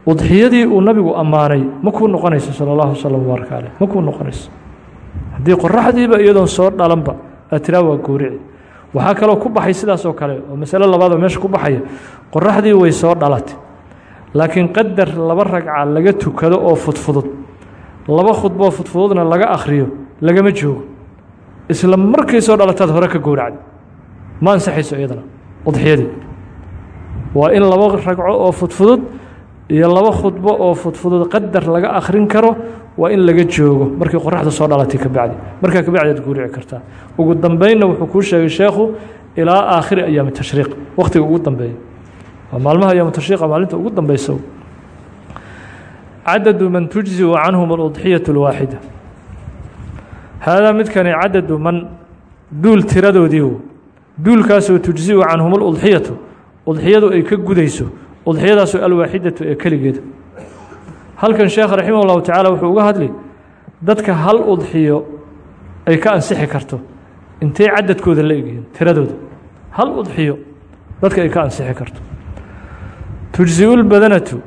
udxiyadii uu nabigu ammaanay ma kuu noqonayso sala allahu wasalam mubaaraka caleyh ma kuu noqonayso. Haddii qoraxdiiba iyadoon soo dhalanba aad tiraa waa goorici waxaa kaloo ku baxay sidaas oo kale oo masale labaadoo meesha ku baxaya qoraxdii way soo dhalatay. Laakiin qadar laba ragca laga tukado oo fudfudud laba khudboo fudfududna laga akhriyo lagama joogo. Isla markay soo dhalataad hore ka gowracday ma ansaxayso iyadana udxiyadii waa in laba ragco oo fudfudud iyo laba khudbo oo fudfudud qadar laga akhrin karo waa in laga joogo. Markii qoraxda soo dhalatay ka bacdi. Markaa ka bacdi aad guurici kartaa. Ugu dambeynna wuxuu kuu sheegay sheekhu ilaa aakhiri ayaami tashriiq. Wakhtiga ugu dambeeya waa maalmaha ayaamu tashriiqa maalinta ugu dambeysa cadadu man tujziu canhum aludxiyatu alwaaxida haadaa midkani cadadu man duul tiradoodii duulkaasoo tujziu canhum aludxiyatu udxiyadu ay ka gudayso udxiyadaasoo alwaaxidatu ee keligeeda. Halkan sheekh raximah ullahu tacaala wuxuu uga hadli dadka hal udxiyo ay ka ansixi karto intay cadadkooda la egyihiin tiradooda. Hal udxiyo dadka ay ka ansixi karto. Tujziu lbadanatu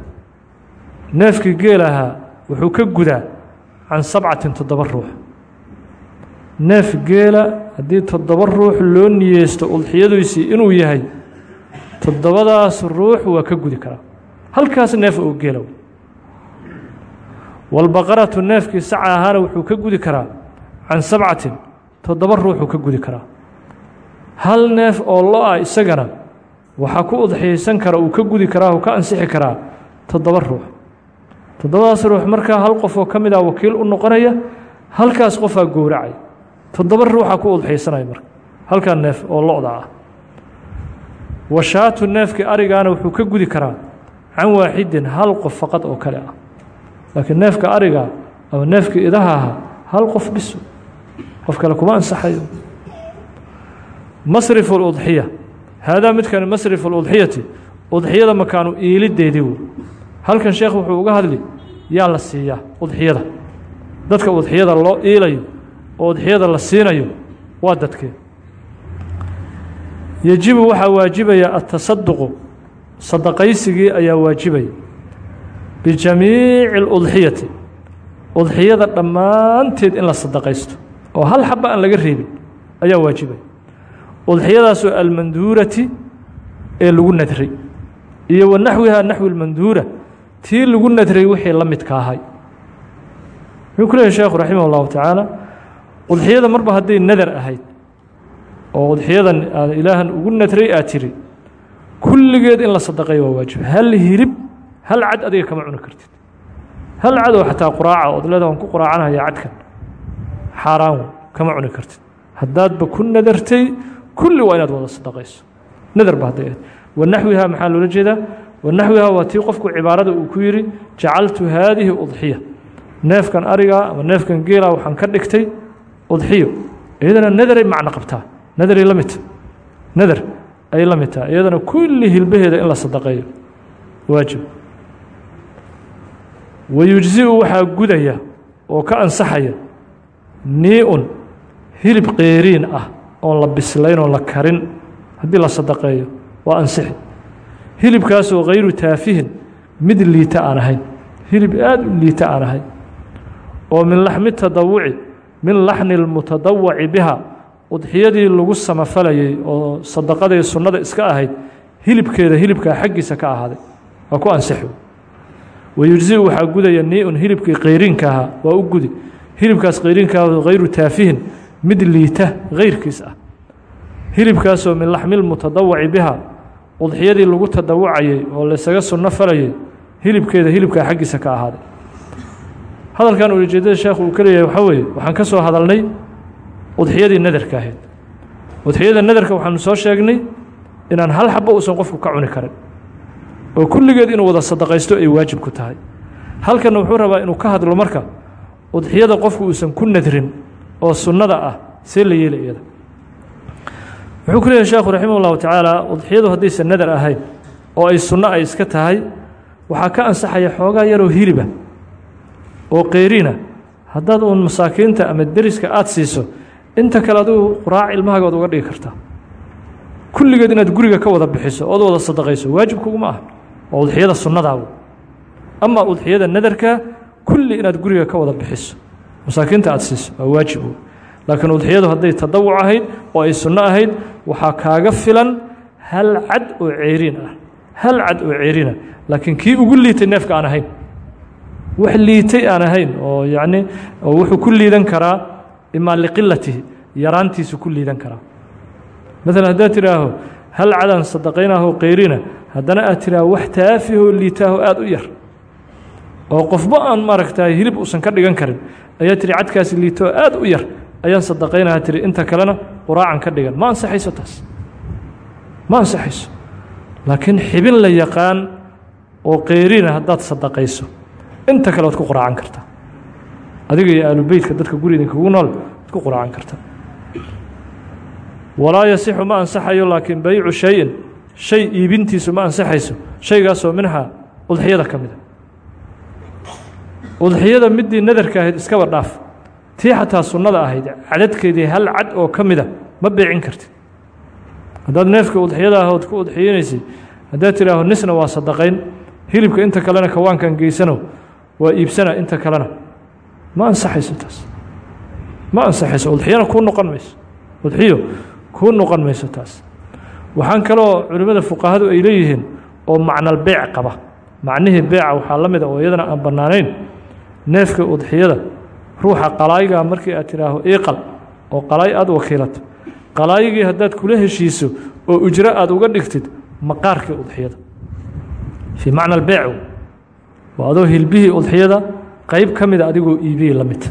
neefkii geel ahaa wuxuu ka gudaa can sabcatin toddoba ruux. Neef geela haddii toddoba ruux loo niyeysto udxiyadiisii inuu yahay toddobadaas ruux waa ka gudi karaa halkaas neef oo geela walbaqaratu neefkii saca ahaana wuxuu ka gudi karaa can sabcatin toddoba ruuxuu ka gudi karaa. Hal neef oo lo'a isagana waxaa ku udxiyeysan kara uu ka gudi karaa uu ka ansixi karaa toddoba ruux. Toddobadaas ruux markaa hal qof oo ka mid ah wakiil u noqonaya halkaas qofaa gowracay. Toddoba ruuxa ku udxiyeysanaya marka halkaa neef oo lo-da ah washaatu neefkii arigaana wuxuu ka gudi karaa can waaxidin hal qof faqad oo kale ah. Laakiin neefka ariga ama neefkii idaha ahaa hal qof biso qof kale kuma ansaxayo. Masrifu اludxiya haadaa midkani masrifu اludxiyati udxiyada makaanu iilideedii wey halkan sheekh wuxuu uga hadli yaa la siiyaa udxiyada dadka udxiyada loo iilayo oo udxiyada la siinayo waa dadkee yejibu waxaa waajibaya atasaduqu sadaqaysigii ayaa waajibaya bijamiici اludxiyati udxiyada dhammaanteed in la sadaqaysto. Oo hal xaba aan laga reebin ayaa waajibaya udxiyadaasoo almanduurati ee lagu nadray. Iyo wa naxwihaa naxwi lmanduura tii lagu nadray wixii la midka ahay. Wuxuu ku leeyahy sheekhu raximah اllahu tacaala udxiyada marba hadday nadar ahayd oo udxiyadan aad ilaahan ugu nadray aad tiri kulligeed in la sadaqeeyo waa waajib. Hal hilib hal cad adiga kama cuni kartid. Hal cad oo xataa quraaca ood leeda waan ku quraacanaya cadkan xaaraan kama cuni kartid. Haddaadba ku nadartay kulli waa inaad wada sadaqayso. Nadar ba hadday ahayd. Wanaxwihaa maxaa loola jeedaa? Wanaxwihaa waa tii qofku cibaarada uu ku yidhi jacaltu haadihi udxiya. Neefkan ariga ama neefkan geela waxaan ka dhigtay udxiyo. Iyadana nadaray macno qabtaa nadaray la midta nadar ay la mid tahay iyadana kulli hilbaheeda in la sadaqeeyo. Waajib. Wayujziu waxaa gudaya oo ka ansaxaya nii-un hilib qeeriin ah oon la bislayn oon la karin haddii la sadaqeeyo. Waa ansixi. Hilibkaasoo hayru taafihin mid liita aan ahayn. Hilib aad u liita aan ahayn. Oo min laxmi tadawuci min laxni lmutadawaci biha udxiyadii lagu samafalayay oo sadaqadii sunnada iska ahayd hilibkeeda hilibkaa xaggiisa ka ahaaday waa ku ansixi. Wayujziu waxaa gudaya nii-un hilibkii qayriinka ahaa waa u gudi. Hilibkaas qayriinka ah hayru taafihin mid liita hayrkiis ah. Hilibkaasoo min laxmilmutadawaci biha udxiyadii lagu tadawacayay oo laysaga sunno falayay hilibkeeda hilibkaa xaggiisa ka ahaaday. Hadalkan ulijeedada sheekhu uu ka leeyahay waxaa weeye waxaan ka soo hadalnay udxiyadii nadarka ahayd. Udxiyada nadarka waxaanu soo sheegnay inaan hal xabo uusan qofku ka cuni karin oo kulligeed inuu wada sadaqaysto ay waajib ku tahay. Halkanna wuxuu rabaa inuu ka hadlo marka udxiyada qofku uusan ku nadrin oo sunnada ah see la yeelay iyada. Wuxuu ku leeyahy sheekhu raximah ullahu tacaala udxiyadu haddaysan nadar ahayn oo ay sunno ay iska tahay waxaa ka ansaxaya xoogaa yaroo hiliba oo qeyrina haddaad uun masaakiinta ama deriska aada siiso inta kale adigu quraac ilmahaagood uga dhigi kartaa kulligeed inaad guriga ka wada bixiso ood wada sadaqayso waajib kuguma ah waa udxiyada sunnadaaba ama udxiyada nadarka kulli inaad guriga ka wada bixiso. Masaakiinta aada siiso waa waajib. Laakiin udxiyadu hadday tadawuc ahayd oo ay sunno ahayd waxaa kaaga filan hal cad oo ceeriin ah. Hal cad oo ceeriinah laakiin kii ugu liitay neefka aan ahayn. Wax liitay aan ahayn oo yacni oo wuxuu ku liidan karaa imaa liqilatihi yaraantiisu ku liidan karaa maalan haddaad tidhaaho hal cadaan sadaqaynaahoo qeyrina haddana aad tidhaaho wax taafihoo liitaaho aada u yar. Oo qofba aan maaragtay hilib uusan ka dhigan karin ayaa tihi cadkaasi liitoo aada u yar ayaan sadaqaynaha tihi inta kalena quraacan ka dhigan. Ma ansaxayso taas. Ma ansaxayso. Laakiin xibin la yaqaan oo qeyrina haddaad sadaqayso inta kale waad ku quraacan kartaa adiga iyo aalubeytka dadka guriga kugu nool waad ku quraacan kartaa walaa yasixu ma ansaxayo laakiin baycu shayin shay iibintiisu ma ansaxayso shaygaasoo minhaa udxiyada ka mida udxiyada midii nadarka ahayd iskaba dhaaf. Tii xataa sunnada ahayd cadadkeedii hal cad oo ka mida ma beecin kartid. Haddaad neefka udxiyada ahood ku udxiyinaysay haddaad tidhaaho nisna waa sadaqayn hilibka inta kalena kawaankan geysano waa iibsana inta kalena. Ma ansaxayso taas ma ansaxayso udxiyana kuu noqon mayso. Udxiyo kuu noqon mayso taas. Waxaan kaloo culimmada fuqahadu ay leeyihiin oo macnal beec qaba. Macnihii beeca waxaa la mida oo iyadana aan bannaanayn. Neefka udxiyada ruuxa qalaayigaa markii aad tidhaaho iiqal oo qalaay aada wakiilato qalaayigii haddaad kula heshiiso oo ujro aada uga dhigtid maqaarkii udxiyada. Fii macna albeec waa adoo hilbihii udxiyada qeyb ka mida adigoo iibiyey la mid.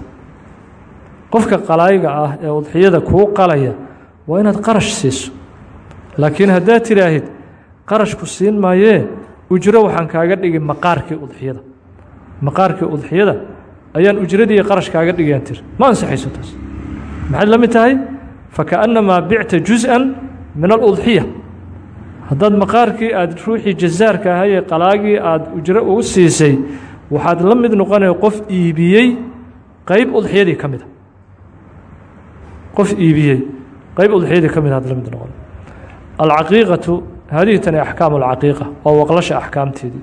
Qofka qalaayiga ah ee udxiyada kuu qalaya waa inaad qarash siiso. Laakiin haddaad tidhaahid qarashku siin maayee ujro waxaan kaaga dhigi maqaarkii udxiyada. Maqaarkii udxiyada ayaan ujradii qarash kaaga dhigayaan tir. Ma ansaxayso taas. Maxayd la mid tahay? Fakaأnnamaa bicta juzءa min aludxiya. Haddaad maqaarkii aad ruuxii jazaarka ahayee qalaagii aad ujro ugu siisay waxaad la mid noqonaya qof iibiyey qeyb udxiyadii ka mida qof iibiyey qayb udxiyadii ka mid ah had la mid noqon. Alcaqiiqatu haadihi tani axkaamu alcaqiiqa waa waqlasha axkaamteedii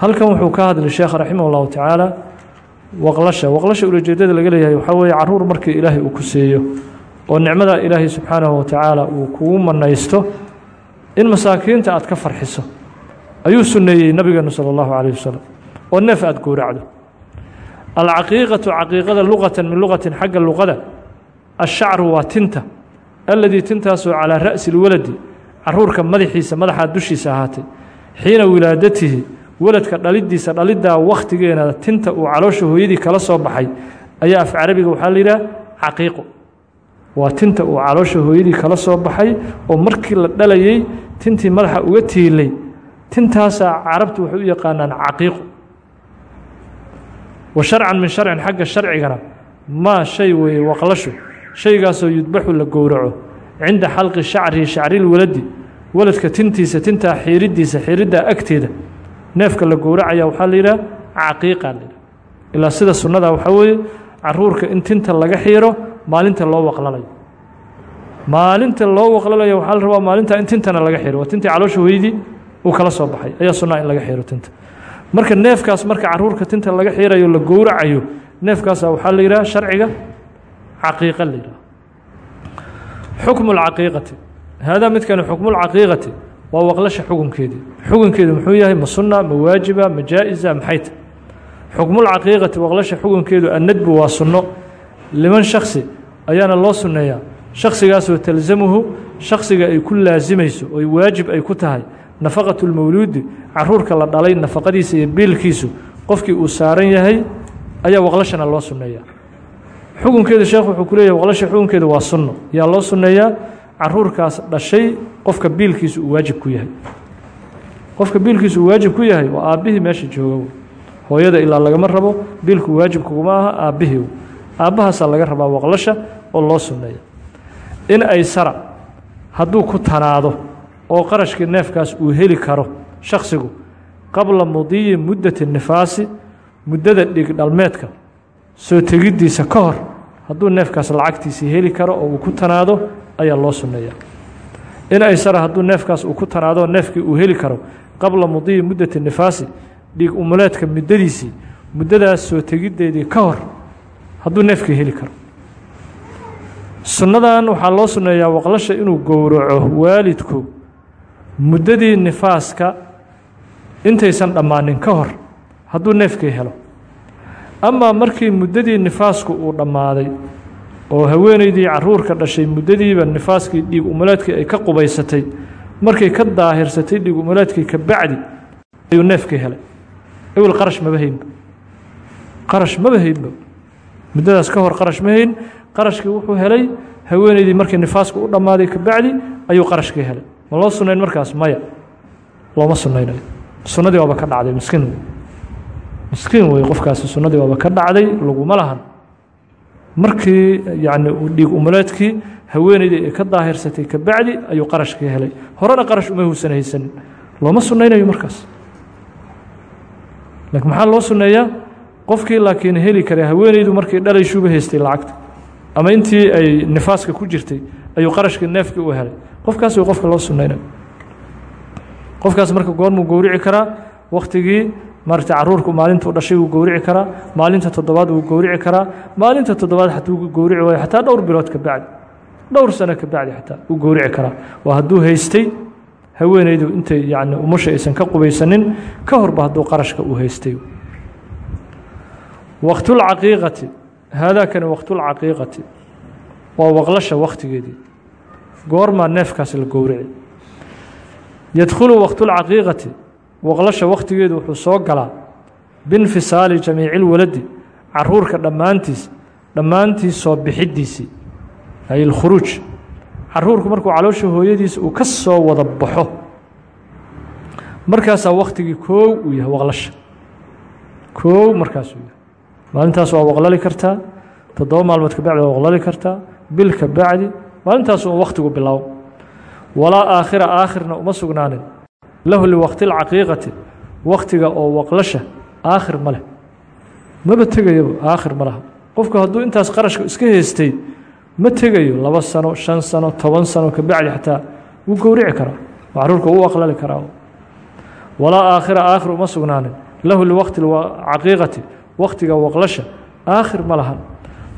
halkan wuxuu ka hadlay sheekh raximah ullahu tacaala waqlasha waqlasha ulajeedada laga leeyahay waxaa weeye carruur markii ilaahay uu ku seeyo oo nicmada ilaahay subxaanahu watacaala uu kugu manaysto in masaakiinta aad ka farxiso. Ayuu sunneeyey nabigeenu sala allahu calayh wasalam oo neef aada gowracdo alcaqiiqatu caqiiqada luqatan min luqatin xagga luqada ashacru waa tinta aladii tintaasoo calaa ra'si اlwaladi caruurka madaxiisa madaxaa dushiisa ahaatay xiina wilaadatihi weladka dhalidiisa dhalidaa wakhtigeena tinta uu caloosha hooyadii kala soo baxay ayaa af carabiga waxaa la yidhaha caqiiqo. Waa tinta uu caloosha hooyadii kala soo baxay oo markii la dhalayey tintii madaxa uga tiilay tintaasaa carabtu waxay u yaqaanaan caqiiqo. Wa sharcan min sharcin xagga sharcigana maa shay weeye waqlashu shaygaasoo yudbaxu la gowraco. Cinda xalqi shacrihi shacrilwaladi waladka tintiisa tintaa xiiriddiisa xiiriddaa agteeda. Neefka la gowracaya waxaa la yidhaha caqiiqa la sida sunnada waxaa weeye caruurka in tinta laga xiiro maalinta loo waqlalayo. Maalinta loo waqlalayo waxaa la rabaa maalinta in tintana laga xiro waa caloosha hooyadii uu kala soo baxay. Ayaa sunnaa in laga xiro tinta. Marka neefkaas marka caruurka tinta laga xirayo la gowracayo neefkaasa waxaa la yidhaha sharciga caqiiqa la yidhaha xukmu lcaqiiqati haadaa midkani xukmu lcaqiiqati waa waqlasha xukunkeedii xukunkeedu muxuu yahay? Ma sunna ma waajiba ma jaa-isa maxay ta xukmulcaqiiqati waqlasha xukunkeedu annadbu waa sunno. Liman shaksi ayaana loo sunneeyaa. Shaksigaasoo talzamuhu shaksiga ay ku laasimayso oy waajib ay ku tahay. Nafaqatu lmawluudi caruurka la dhalay nafaqadiisa iyo biilkiisu qofkii uu saaran yahay ayaa waqlashana loo sunneeyaa xukunkeedu sheekh wuxuu ku leeyahay waqlasha xukunkeedu waa sunno. Yaa loo sunneeyaa? Caruurkaas dhashay qofka biilkiisu uu waajib ku yahay. Qofka biilkiisu uu waajib ku yahay waa aabbihii meesha jooga hooyada ilaa lagama rabo biilku waajib kuguma aha aabbihii aabbahaasaa laga rabaa waqlasha oo loo sunneeya. In ay sara hadduu ku tanaado oo qarashkii neefkaas uu heli karo shaksigu qabla mudiyi muddati nifaasi muddada dhig dhalmeedka soo tegiddiisa ka hor hadduu neefkaas lacagtiisii heli karo oo uu ku tanaado ayaa loo sunneeyaa. In aysara hadduu neefkaas uu ku tanaado neefkii uu heli karo qabla mudiyi muddati nifaasi dhiig umuleedka muddadiisii muddadaas soo tegiddeedii ka hor hadduu neefkii heli karo. Sunnadan waxaa loo sunneeyaa waqlasha inuu gowraco waalidku muddadii nifaaska intaysan dhammaanin ka hor hadduu neefkii helo amaa markii muddadii nifaasku uu dhammaaday oo haweenaydii caruurka dhashay muddadiiba nifaaskii dhiig umuleedkii ay ka qubaysatay markay ka daahirsatay dhiig umuleedkii ka bacdi ayuu neefkii helay. Ewel qarash maba haynba qarash maba haynba muddadaas ka hor qarash ma hayn. Qarashkii wuxuu helay haweenaydii markii nifaasku u dhammaaday ka bacdi ayuu qarashkii helay. Ma loo sunnayn markaas maya? Looma sunnaynayo sunnadii waaba ka dhacday miskiin miskiin wey qofkaasi sunnadii waaba ka dhacday laguma lahan. Markii yacni dhiig umuleedkii haweenaydii ay ka daahirsatay ka bacdi ayuu qarashkii helay. Horena qarash uma huusan haysanin looma sunnaynayo markaas. Laakiin maxaa loo sunneeyaa? Qofkii laakiin heli kara haweenaydu markii dhalaysuuba haystay lacagta. Ama intii ay nifaaska ku jirtay ayuu qarashkii neefkii u helay. Qofkaas way qofka loo sunnaynayo qofkaas marka goormuu gowrici karaa waktigii maaragtay caruurku maalintuu dhashay wuu gowrici karaa maalinta toddobaad wuu gowrici karaa maalinta toddobaad hatuu gowrici waayo xataa dhowr bilood ka bacdi dhowr sano ka bacdi xataa wuu gowrici karaa. Waa hadduu haystay haweenaydu intay yacni umusha aysan ka qubaysanin ka horba hadduu qarashka uu haystay. Waqtulcaqiiqati haadaakani waqtulcaqiiqati waa waqlasha wakhtigeedii goormaa neefkaas la gowrici. Yadkhulu waqtulcaqiiqati waqlasha wakhtigeedu wuxuu soo galaa biinfisaali jamiici lwaladi caruurka dhammaantiis dhammaantiis soo bixiddiisii ay ilkhuruuj caruurku markuu caloosha hooyadiisa uu ka soo wada baxo markaasaa wakhtigii koow uu yahay waqlasha. Koow markaasuu yahay. Maalintaas waa waqlali kartaa toddoba maalmood ka bacdi waa waqlali kartaa bil ka bacdi maalintaas uu wakhtigu bilow walaa aakhira aakhirna uma sugnaanin lahu liwaqti lcaqiiqati wakhtiga oo waqlasha aakhir ma leh. Maba tegayaba aakhir ma laha. Qofku hadduu intaas qarashka iska haystay ma tegayo laba sano shan sano toban sano ka bacdi xataa wuu gowrici karaa oo caruurka u aqlali karaa. Walaa aakhira aakhir uma sugnaanin. Lahu liwaqti caqiiqati wakhtiga waqlasha aakhir ma lahan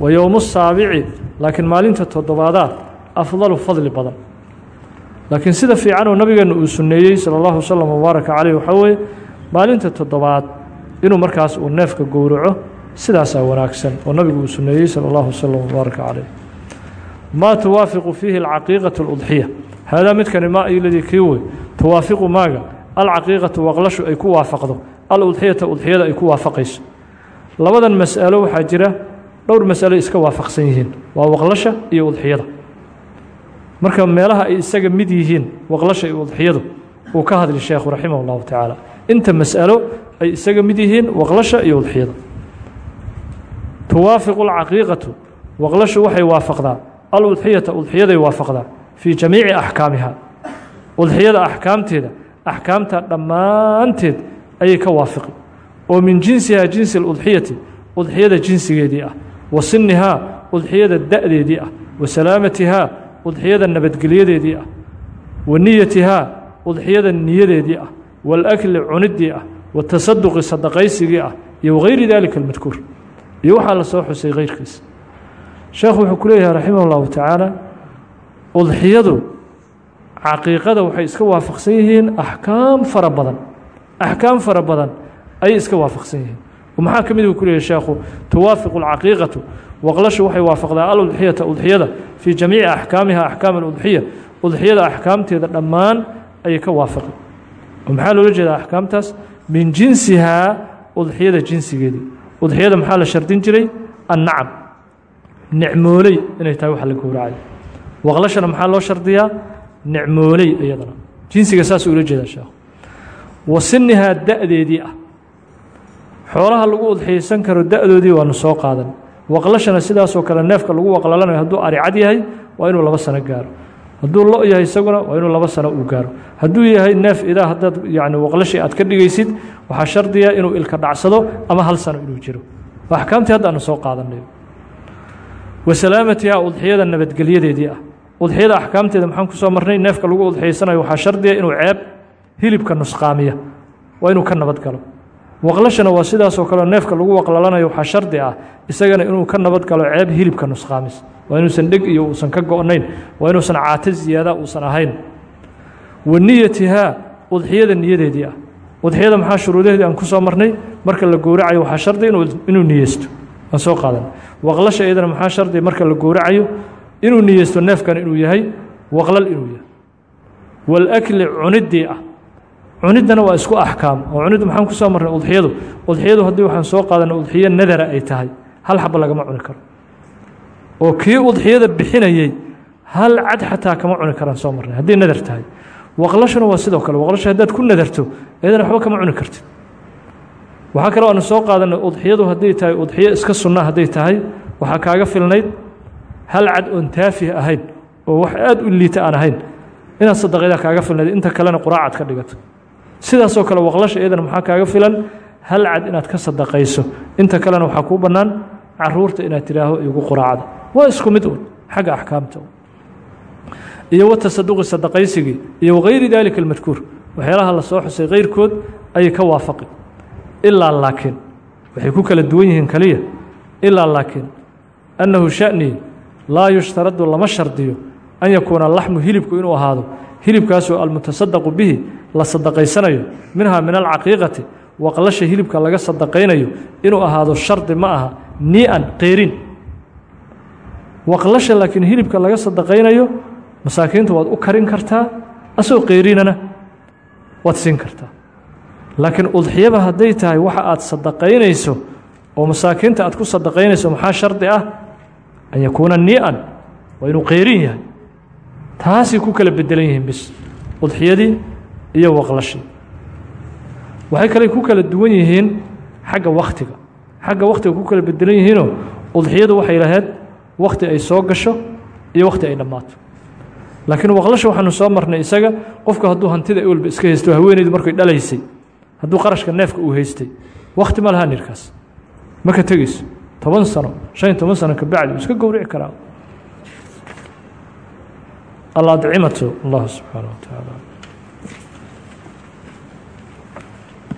wa yowmu saabici laakiin maalinta toddobaadaa afdalu fadli badan laakiin sida fiican oo nabigeena uu sunneeyey sala allahu wasalam wabaaraka caleyh waxaa weeye maalinta toddobaad inuu markaas uu neefka gowraco sidaasaa wanaagsan oo nabigu uu sunneeyey sala allahu wasalam wabaaraka caleyh maa tuwaafiqu fiihi alcaqiiqatu aludxiya haadaa midkani maa iladii kii wey tuwaafiqu maaga alcaqiiqatu waqlashu ay ku waafaqdo. Aludxiyata udxiyada ay ku waafaqayso. Labadan mas'alo waxaa jira dhowr masalo iska waafaqsan yihiin. Waa waqlasha iyo udxiyada marka meelaha ay isaga mid yihiin waqlasha iyo udxiyadu uu ka hadli sheekhu raximah اllahu tacaala. Inta mas'alo ay isaga mid yihiin waqlasha iyo udxiyada tuwaafiqu alcaqiiqatu waqlashu waxay waafaqdaa. Aludxiyata udxiyaday waafaqdaa fii jamiici axkaamiha. Udxiyada axkaamteeda axkaamta dhammaanteed ayay ka waafiqi oo min jinsihaa jinsi aludxiyati udxiyada jinsigeedii ah. Wa sinihaa udxiyada da'deedii ah. Wa salaamatihaa udxiyada nabadgelyadeedii ah wa niyatihaa udxiyada niyadeedii ah waalakli cuniddii ah watasaduqi sadaqaysigii ah iyo wagayri daalika almadkuur. Iyo waxaa la soo xusay keyrkiisa sheekhu wuxuu ku leeyahay raximah اllahu tacaala udxiyadu caqiiqada waxay iska waafaqsan yihiin axkaam fara badan axkaam fara badan ayay iska waafaqsan yihiin. Maxaa ka mid uu ku leeyahy sheekhu tuwaafiqu alcaqiiqatu waqlashu waxay waafaqdaa aludxiyata udxiyada fii jamiici axkaamiha axkaam aludxiya udxiyada axkaamteeda dhammaan ayay ka waafaqi maxaa loola jeedaa axkaamtaas? Min jinsihaa udxiyada jinsigeedii udxiyada maxaa la shardin jiray? Annacam. Nicmooley inay tahay wax la gowracayo waqlashana maxaa loo shardiyaa? Nicmooley iyadana. Jinsiga saas ula jeedaa sheekhu wa sinihaa da'deedii ah. Xoolaha lagu udxiyeysan karo da'doodii waanu soo qaadan waqlashana sidaasoo kale neefka lagu waqlalanayo hadduu aricad yahay waa inuu laba sano gaaro. Hadduu lo yahay isaguna waa inuu laba sano uu gaaro. Hadduu yahay neef idaa haddaad yani waqlashi aad ka dhigaysid waxaa shardiya inuu ilka dhacsado ama hal sano inuu jiro. Axkaamtii hadda soo qaadanay. Wa udxiyada nabadgelyadeedii ah. Udxiyada axkaamteeda maxaan ku soo marnay? Neefka lagu udxiysanayo waxaa shardiya inuu ceeb hilibka nusqaamiya. Waa inuu ka nabad waqlashana waa sidaasoo kaleo neefka lagu waqlalanayo waxaa shardi ah isagana inuu ka nabad galo ceeb hilibka nusqaamis. Waa inuusan dheg iyo uusan ka go-nayn. Waa inuusan caato ziyaada uusan ahayn. Wa niyatihaa udxiyada niyadeedii ah. Udxiyada maxaa shuruudaheedii aan ku soo marnay? Marka la gowracayo waxaa shardi inuu niyeysto. Aan soo qaadan. Waqlasha iyadana maxaa shardi? Marka la gowracayo inuu niyeysto neefkan inuu yahay waqlal inuu yahay. Walakli cuniddii ah cuniddana waa isku axkaam oo cuniddu maxaan ku soo marnay udxiyadu. Udxiyadu haddii waxaan soo qaadanay udxiyo nadara ay tahay hal xaba lagama cuni karo. Oo kii udxiyada bixinayey hal cad xataa kama cuni karaan soo marnay haddii nadar tahay. Waqlashuna waa sidoo kale waqlasha haddaad ku nadarto iyadana waxba kama cuni kartid. Waxaa kaloo aanu soo qaadanay udxiyadu hadday tahay udxiyo iska sunna hadday tahay waxaa kaaga filnayd hal cad oon taafih ahayn oo wax aad u liita aan ahayn inaad sadaqaydaa kaaga filnayd inta kalena quraacad ka dhigato sidaasoo kale waqlasha iyadana maxaa kaaga filan? Hal cad inaad ka sadaqayso. Inta kalena waxaa kuu bannaan carruurta inaad tidhaaho igu quraacda. Waa isku mid un xagga axkaamta iyo watasaduqi sadaqaysigii iyo wagayri daalika almadkuur. Waxyaalaha la soo xusay kayrkood ayay ka waafaqi. Ilaa laakiin waxay ku kala duwan yihiin kaliya. Ilaa laakiin annahu sha'nii laa yushtaradu lama shardiyo an yakuuna laxmu hilibku inuu ahaado hilibkaasoo almutasadaqu bihi la sadaqaysanayo minhaa min alcaqiiqati waqlasha hilibka laga sadaqaynayo inuu ahaado shardi ma aha ni-an qeyrin waqlasha laakiin hilibka laga sadaqaynayo masaakiinta waad u karin kartaa asoo qeyrinana waad siin kartaa laakiin udxiyaba hadday tahay waxa aad sadaqaynayso oo masaakiinta aad ku sadaqaynayso maxaa shardi ah an yakuuna ni-an waa inuu qeyrin yahay taasay ku kala bedelan yihiin bis udxiyadii iyo waqlashii waxay kale ku kala duwan yihiin xagga wakhtiga xagga wakhtiga ku kala bedelan yihiinoo udxiyadu waxay lahayd wakhti ay soo gasho iyo wakhti ay dhammaato laakiin waqlasha waxaanu soo marnay isaga qofka hadduu hantida walba iska haysto haweeneydu markay dhalaysay hadduu qarashka neefka uu haystay wakhti ma laha nirkaas. Ma ka tegeyso toban sano shan iyo toban sano kabacdi iska gowrici karaa aladcimatu allah subxaana wa tacaala